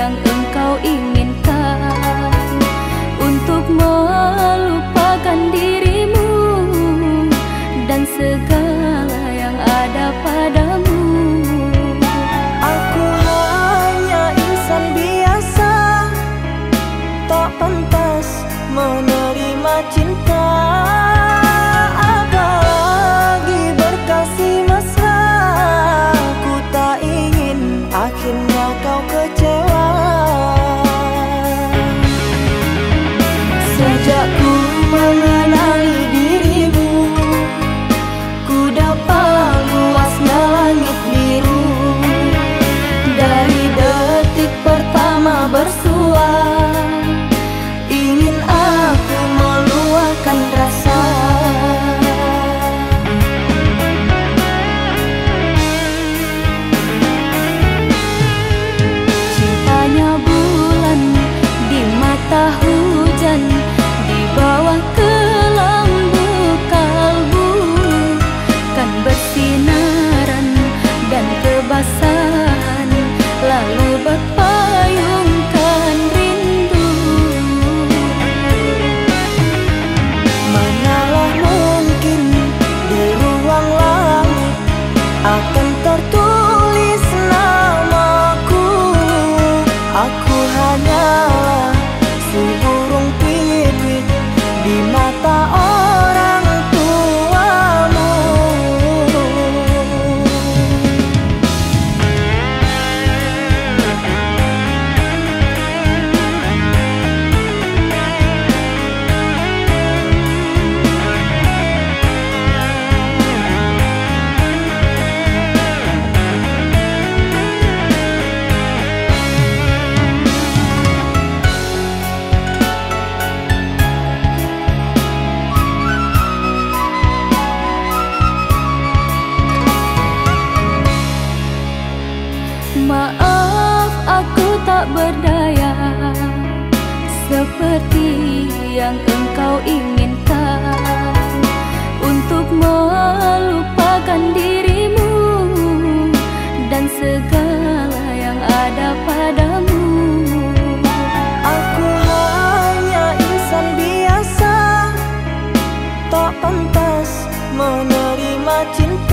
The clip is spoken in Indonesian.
yang engkau inginkan Untuk melupakan dirimu Dan segala yang ada padamu. Aku hanya insan biasa Tak pantas menerima cinta Seperti yang engkau inginkan. Untuk melupakan dirimu Dan segala yang ada padamu. Aku hanya insan biasa Tak pantas menerima cinta